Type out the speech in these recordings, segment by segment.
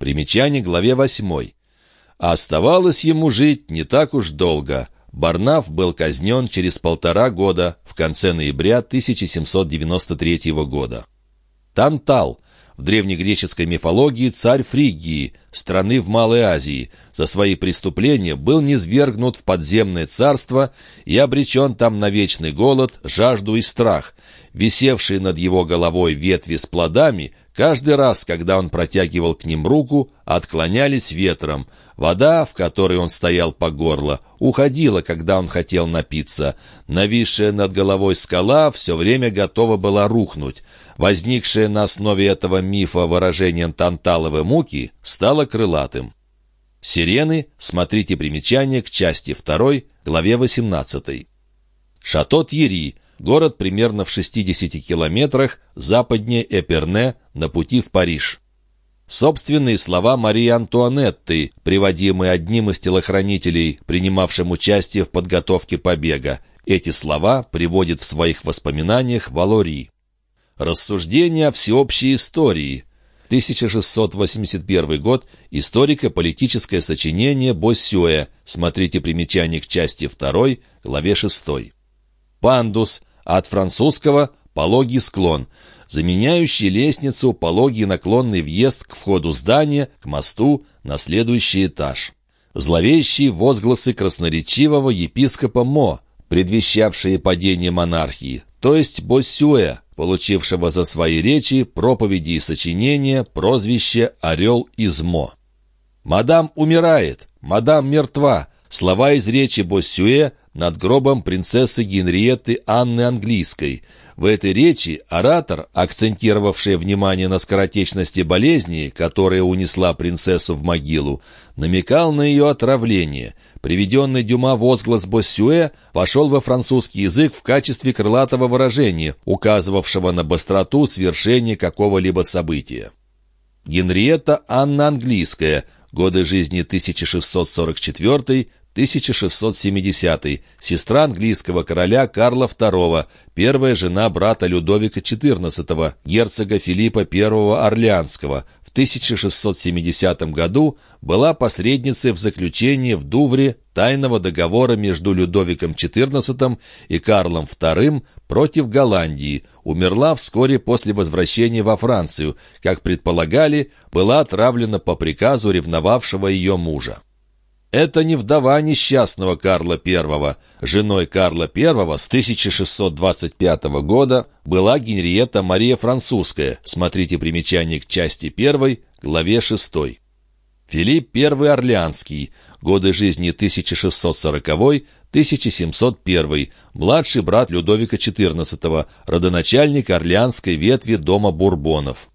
Примечание главе 8. А оставалось ему жить не так уж долго. Барнаф был казнен через полтора года, в конце ноября 1793 года. Тантал – в древнегреческой мифологии царь Фригии, страны в Малой Азии, за свои преступления был низвергнут в подземное царство и обречен там на вечный голод, жажду и страх. Висевшие над его головой ветви с плодами Каждый раз, когда он протягивал к ним руку, отклонялись ветром. Вода, в которой он стоял по горло, уходила, когда он хотел напиться. Нависшая над головой скала все время готова была рухнуть. Возникшее на основе этого мифа выражением танталовой муки стало крылатым. Сирены, смотрите примечание к части 2, главе 18. Шато Тьери – Город примерно в 60 километрах западнее Эперне на пути в Париж. Собственные слова Марии Антуанетты, приводимые одним из телохранителей, принимавшим участие в подготовке побега. Эти слова приводит в своих воспоминаниях Валори. Рассуждение о всеобщей истории. 1681 год. Историко-политическое сочинение Боссюэ. Смотрите примечание к части 2, главе 6. Пандус от французского «пологий склон», заменяющий лестницу пологий наклонный въезд к входу здания, к мосту, на следующий этаж. Зловещие возгласы красноречивого епископа Мо, предвещавшие падение монархии, то есть Боссюэ, получившего за свои речи, проповеди и сочинения прозвище «Орел из Мо». «Мадам умирает! Мадам мертва!» Слова из речи Боссюэ над гробом принцессы Генриетты Анны Английской. В этой речи оратор, акцентировавший внимание на скоротечности болезни, которая унесла принцессу в могилу, намекал на ее отравление. Приведенный Дюма возглас Боссюэ пошел во французский язык в качестве крылатого выражения, указывавшего на быстроту свершения какого-либо события. Генриетта Анна Английская, годы жизни 1644 1670 сестра английского короля Карла II, первая жена брата Людовика XIV, герцога Филиппа I Орлеанского. В 1670 году была посредницей в заключении в Дувре тайного договора между Людовиком XIV и Карлом II против Голландии, умерла вскоре после возвращения во Францию, как предполагали, была отравлена по приказу ревновавшего ее мужа. Это не вдова несчастного Карла I. Женой Карла I с 1625 года была Генриетта Мария Французская. Смотрите примечание к части 1, главе 6. Филипп I Орлеанский. Годы жизни 1640-1701. Младший брат Людовика XIV. Родоначальник Орлеанской ветви дома Бурбонов.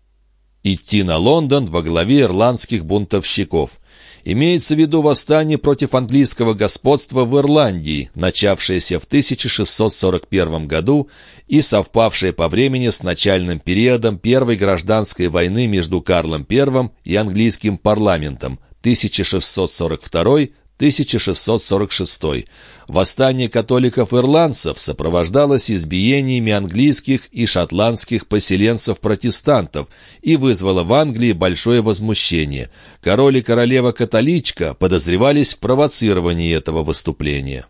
Идти на Лондон во главе ирландских бунтовщиков – Имеется в виду восстание против английского господства в Ирландии, начавшееся в 1641 году и совпавшее по времени с начальным периодом Первой гражданской войны между Карлом I и английским парламентом 1642 1646. Восстание католиков-ирландцев сопровождалось избиениями английских и шотландских поселенцев-протестантов и вызвало в Англии большое возмущение. Король и королева-католичка подозревались в провоцировании этого выступления.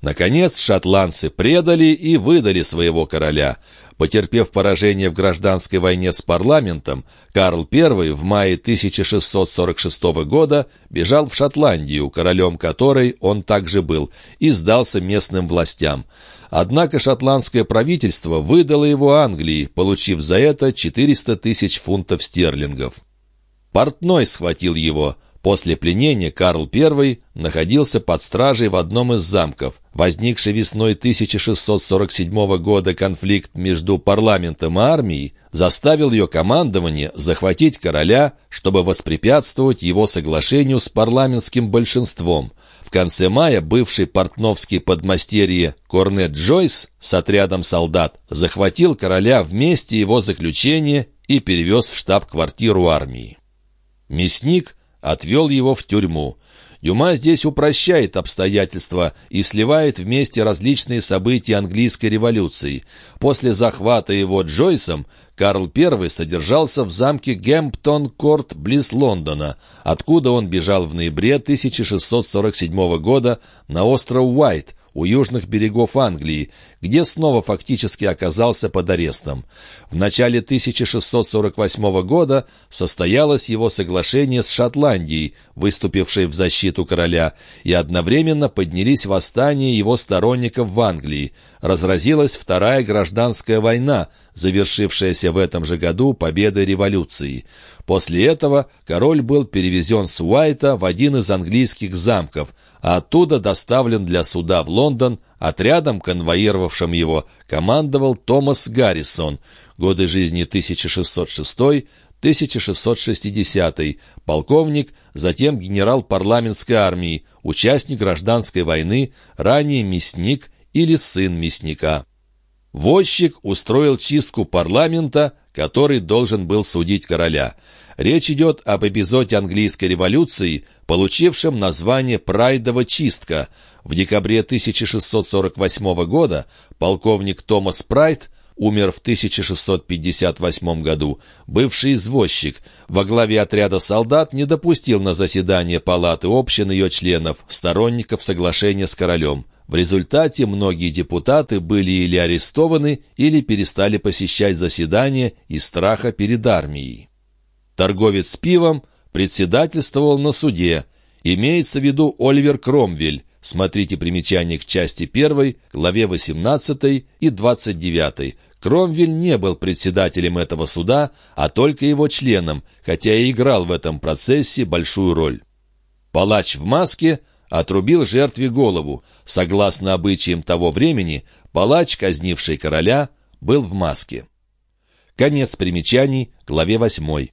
Наконец, шотландцы предали и выдали своего короля. Потерпев поражение в гражданской войне с парламентом, Карл I в мае 1646 года бежал в Шотландию, королем которой он также был, и сдался местным властям. Однако шотландское правительство выдало его Англии, получив за это 400 тысяч фунтов стерлингов. Портной схватил его – После пленения Карл I находился под стражей в одном из замков. Возникший весной 1647 года конфликт между парламентом и армией заставил ее командование захватить короля, чтобы воспрепятствовать его соглашению с парламентским большинством. В конце мая бывший портновский подмастерье Корнет Джойс с отрядом солдат захватил короля в месте его заключения и перевез в штаб-квартиру армии. Мясник отвел его в тюрьму. Дюма здесь упрощает обстоятельства и сливает вместе различные события английской революции. После захвата его Джойсом Карл I содержался в замке Гемптон-Корт близ Лондона, откуда он бежал в ноябре 1647 года на остров Уайт, у южных берегов Англии, где снова фактически оказался под арестом. В начале 1648 года состоялось его соглашение с Шотландией, выступившей в защиту короля, и одновременно поднялись восстания его сторонников в Англии. Разразилась Вторая гражданская война, завершившаяся в этом же году победой революции. После этого король был перевезен с Уайта в один из английских замков, а оттуда доставлен для суда в Лондон, отрядом, конвоировавшим его, командовал Томас Гаррисон, годы жизни 1606-1660, полковник, затем генерал парламентской армии, участник гражданской войны, ранее мясник или сын мясника. Возчик устроил чистку парламента, который должен был судить короля. Речь идет об эпизоде английской революции, получившем название «Прайдова чистка». В декабре 1648 года полковник Томас Прайд умер в 1658 году. Бывший извозчик во главе отряда солдат не допустил на заседание палаты общин ее членов, сторонников соглашения с королем. В результате многие депутаты были или арестованы, или перестали посещать заседания из страха перед армией. Торговец пивом председательствовал на суде. Имеется в виду Оливер Кромвель. Смотрите примечание к части 1, главе 18 и 29. Кромвель не был председателем этого суда, а только его членом, хотя и играл в этом процессе большую роль. Палач в маске отрубил жертве голову. Согласно обычаям того времени, палач, казнивший короля, был в маске. Конец примечаний, главе 8.